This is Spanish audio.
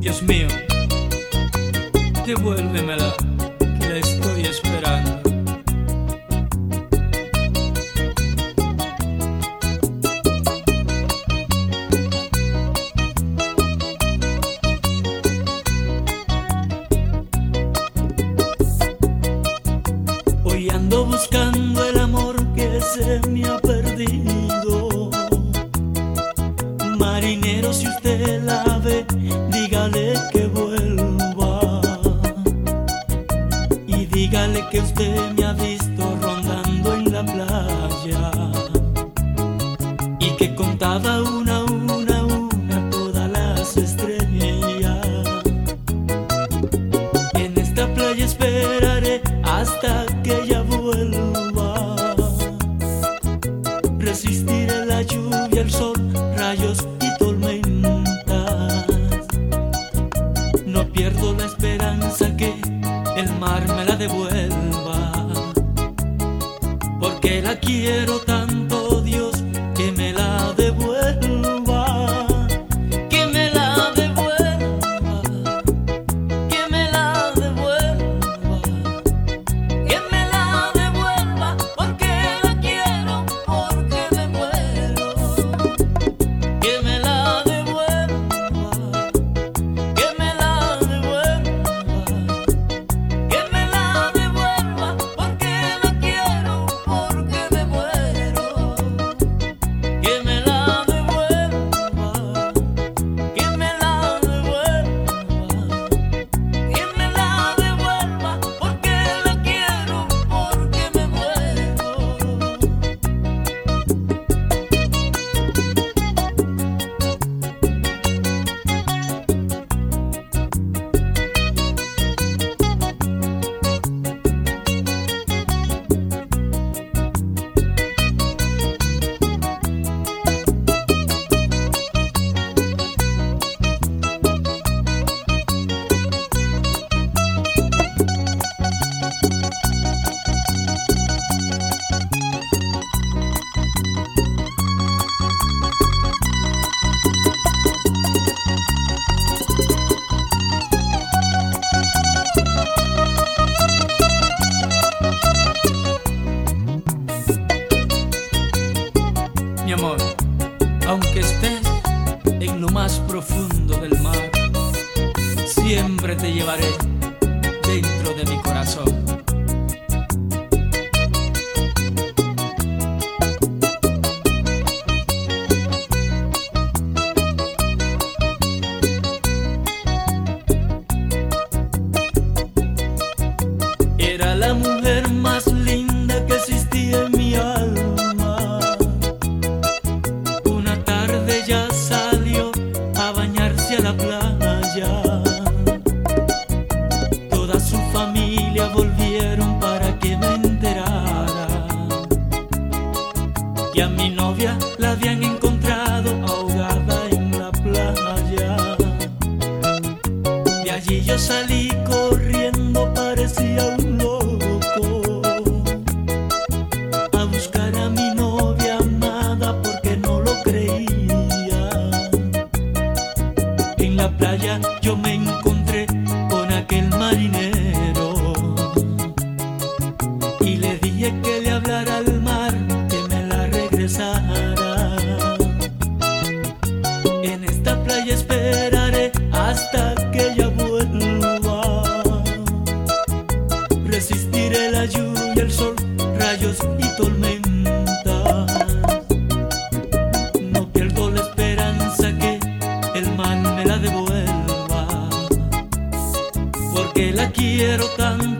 Dios mío, devuélvemela, que la estoy esperando. Hoy ando buscando el amor que se me Marinero, si usted la ve, dígale que vuelva. Y dígale que usted me ha visto rondando en la playa. Y que contaba una una, una todas las estrellas. En esta playa esperaré hasta que ya que el mar me la devuelva, porque la quiero tanto llevaré dentro de mi corazón. quiero tanto.